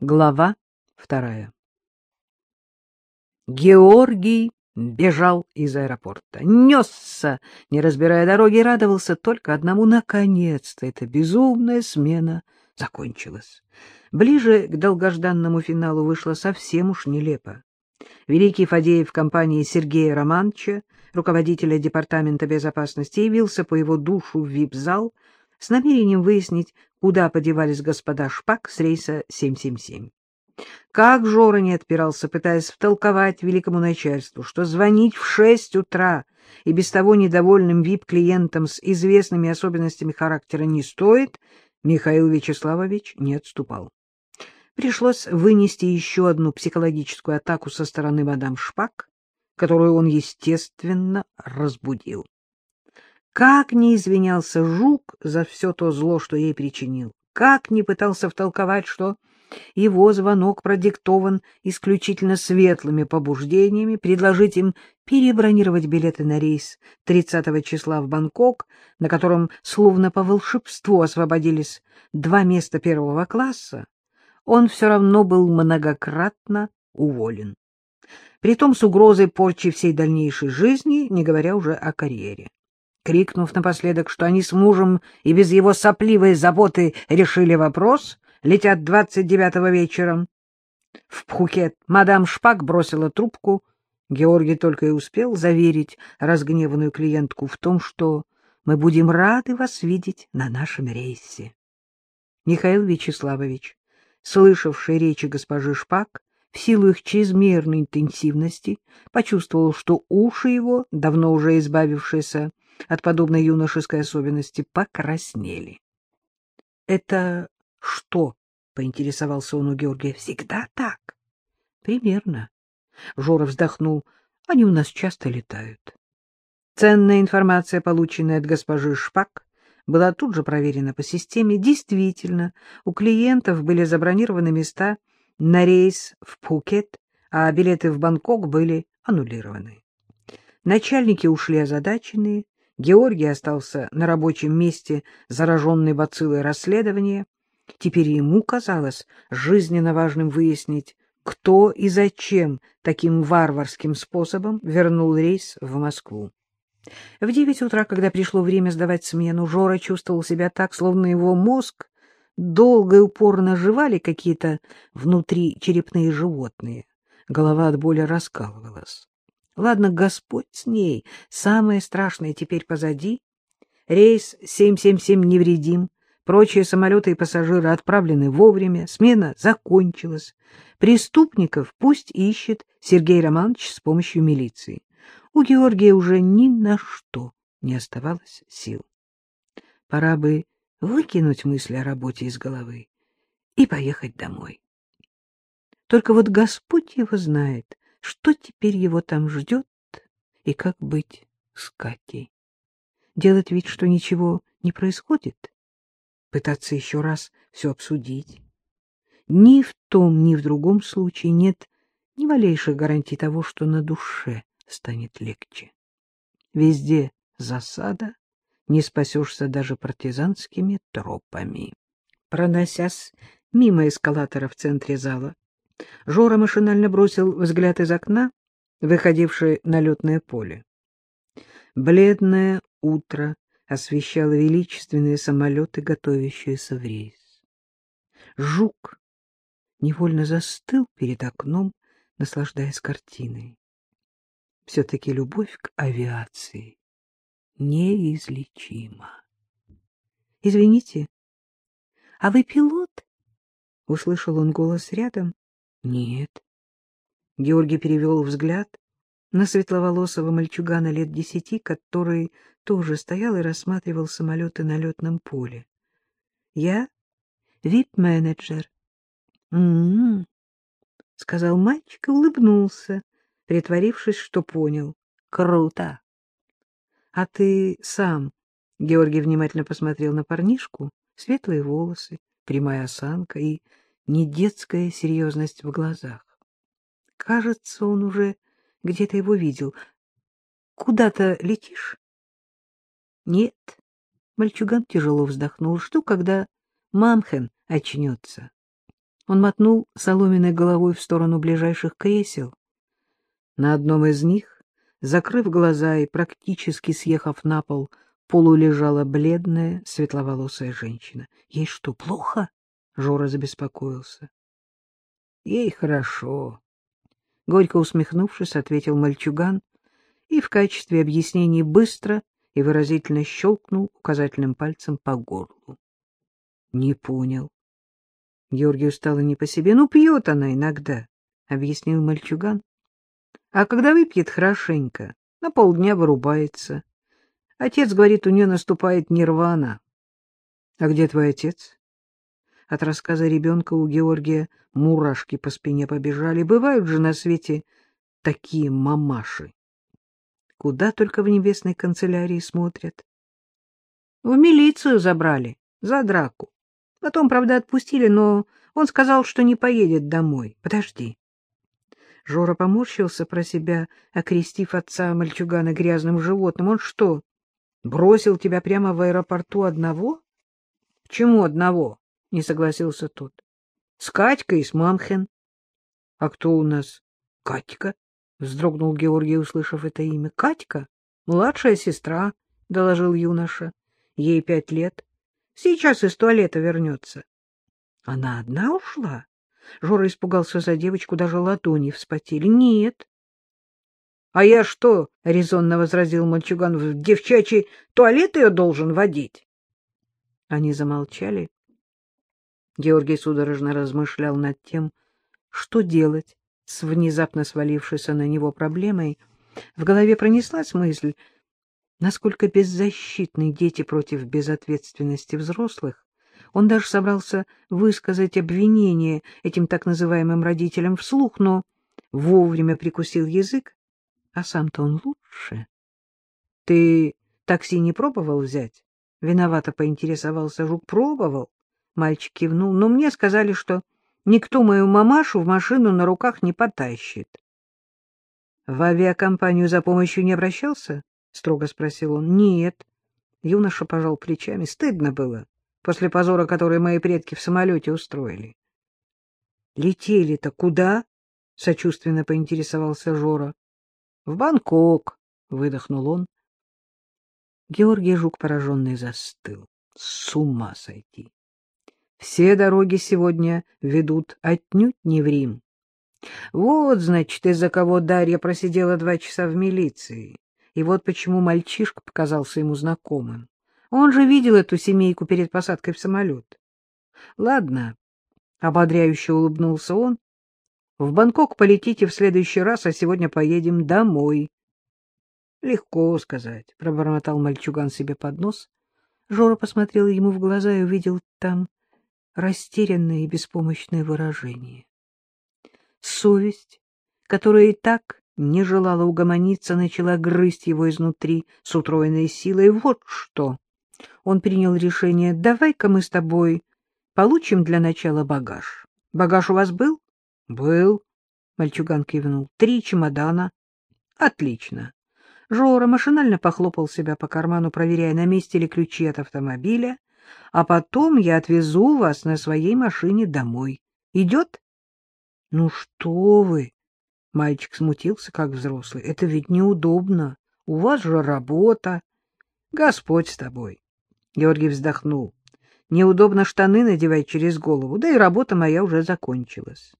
Глава вторая Георгий бежал из аэропорта, несся, не разбирая дороги, радовался только одному. Наконец-то эта безумная смена закончилась. Ближе к долгожданному финалу вышло совсем уж нелепо. Великий Фадеев в компании Сергея Романовича, руководителя Департамента безопасности, явился по его душу в вип-зал с намерением выяснить, куда подевались господа Шпак с рейса 777. Как Жора не отпирался, пытаясь втолковать великому начальству, что звонить в шесть утра и без того недовольным вип-клиентам с известными особенностями характера не стоит, Михаил Вячеславович не отступал. Пришлось вынести еще одну психологическую атаку со стороны мадам Шпак, которую он, естественно, разбудил. Как не извинялся Жук за все то зло, что ей причинил, как не пытался втолковать, что его звонок продиктован исключительно светлыми побуждениями, предложить им перебронировать билеты на рейс 30 числа в Бангкок, на котором словно по волшебству освободились два места первого класса, он все равно был многократно уволен. Притом с угрозой порчи всей дальнейшей жизни, не говоря уже о карьере крикнув напоследок, что они с мужем и без его сопливой заботы решили вопрос, летят двадцать девятого вечером. В Пхукет мадам Шпак бросила трубку. Георгий только и успел заверить разгневанную клиентку в том, что мы будем рады вас видеть на нашем рейсе. Михаил Вячеславович, слышавший речи госпожи Шпак, в силу их чрезмерной интенсивности, почувствовал, что уши его, давно уже избавившиеся от подобной юношеской особенности, покраснели. — Это что? — поинтересовался он у Георгия. — Всегда так? — Примерно. Жора вздохнул. — Они у нас часто летают. Ценная информация, полученная от госпожи Шпак, была тут же проверена по системе. Действительно, у клиентов были забронированы места на рейс в Пхукет, а билеты в Бангкок были аннулированы. Начальники ушли озадаченные, Георгий остался на рабочем месте, зараженный бациллой расследования. Теперь ему казалось жизненно важным выяснить, кто и зачем таким варварским способом вернул рейс в Москву. В девять утра, когда пришло время сдавать смену, Жора чувствовал себя так, словно его мозг долго и упорно жевали какие-то внутри черепные животные. Голова от боли раскалывалась. Ладно, Господь с ней, самое страшное теперь позади. Рейс 777 невредим, прочие самолеты и пассажиры отправлены вовремя, смена закончилась. Преступников пусть ищет Сергей Романович с помощью милиции. У Георгия уже ни на что не оставалось сил. Пора бы выкинуть мысли о работе из головы и поехать домой. Только вот Господь его знает, что теперь его там ждет и как быть с Катей? Делать вид, что ничего не происходит? Пытаться еще раз все обсудить? Ни в том, ни в другом случае нет ни малейших гарантий того, что на душе станет легче. Везде засада, не спасешься даже партизанскими тропами. Проносясь мимо эскалатора в центре зала, Жора машинально бросил взгляд из окна, выходившее на летное поле. Бледное утро освещало величественные самолеты, готовящиеся в рейс. Жук невольно застыл перед окном, наслаждаясь картиной. Все-таки любовь к авиации неизлечима. — Извините, а вы пилот? — услышал он голос рядом. Нет. Георгий перевел взгляд на светловолосого мальчугана лет десяти, который тоже стоял и рассматривал самолеты на летном поле. Я вип-менеджер. М-м-м, сказал мальчик и улыбнулся, притворившись, что понял. Круто. А ты сам, Георгий внимательно посмотрел на парнишку, светлые волосы, прямая осанка и не детская серьезность в глазах. Кажется, он уже где-то его видел. Куда-то летишь? Нет. Мальчуган тяжело вздохнул. Что, когда Мамхен очнется? Он мотнул соломенной головой в сторону ближайших кресел. На одном из них, закрыв глаза и практически съехав на пол, полулежала бледная светловолосая женщина. — Ей что, плохо? — Жора забеспокоился. — Ей хорошо. Горько усмехнувшись, ответил мальчуган и в качестве объяснений быстро и выразительно щелкнул указательным пальцем по горлу. — Не понял. Георгию стало не по себе. — Ну, пьет она иногда, — объяснил мальчуган. — А когда выпьет хорошенько, на полдня вырубается. Отец говорит, у нее наступает нирвана. — А где твой отец? От рассказа ребенка у Георгия мурашки по спине побежали. Бывают же на свете такие мамаши. Куда только в небесной канцелярии смотрят. В милицию забрали, за драку. Потом, правда, отпустили, но он сказал, что не поедет домой. Подожди. Жора поморщился про себя, окрестив отца мальчугана грязным животным. Он что, бросил тебя прямо в аэропорту одного? — Почему одного? — не согласился тот. — С Катькой и с Мамхен. — А кто у нас? — Катька, — вздрогнул Георгий, услышав это имя. — Катька? Младшая сестра, — доложил юноша. — Ей пять лет. Сейчас из туалета вернется. — Она одна ушла? Жора испугался за девочку, даже ладони вспотели. — Нет. — А я что? — резонно возразил мальчуган. — В девчачий туалет ее должен водить. Они замолчали. Георгий судорожно размышлял над тем, что делать с внезапно свалившейся на него проблемой. В голове пронеслась мысль, насколько беззащитны дети против безответственности взрослых. Он даже собрался высказать обвинение этим так называемым родителям вслух, но вовремя прикусил язык, а сам-то он лучше. — Ты такси не пробовал взять? — виновато поинтересовался Жук. — Пробовал. Мальчик кивнул. Но мне сказали, что никто мою мамашу в машину на руках не потащит. — В авиакомпанию за помощью не обращался? — строго спросил он. — Нет. Юноша пожал плечами. Стыдно было, после позора, который мои предки в самолете устроили. — Летели-то куда? — сочувственно поинтересовался Жора. — В Бангкок, — выдохнул он. Георгий Жук, пораженный, застыл. С ума сойти! Все дороги сегодня ведут отнюдь не в Рим. Вот, значит, из-за кого Дарья просидела два часа в милиции. И вот почему мальчишка показался ему знакомым. Он же видел эту семейку перед посадкой в самолет. Ладно, — ободряюще улыбнулся он, — в Бангкок полетите в следующий раз, а сегодня поедем домой. — Легко сказать, — пробормотал мальчуган себе под нос. Жора посмотрел ему в глаза и увидел там растерянное и беспомощное выражение. Совесть, которая и так не желала угомониться, начала грызть его изнутри с утроенной силой. Вот что! Он принял решение, давай-ка мы с тобой получим для начала багаж. Багаж у вас был? Был. Мальчуган кивнул. Три чемодана. Отлично. Жора машинально похлопал себя по карману, проверяя, на месте ли ключи от автомобиля, а потом я отвезу вас на своей машине домой. Идет? — Ну что вы! — мальчик смутился, как взрослый. — Это ведь неудобно. У вас же работа. Господь с тобой. Георгий вздохнул. Неудобно штаны надевать через голову, да и работа моя уже закончилась.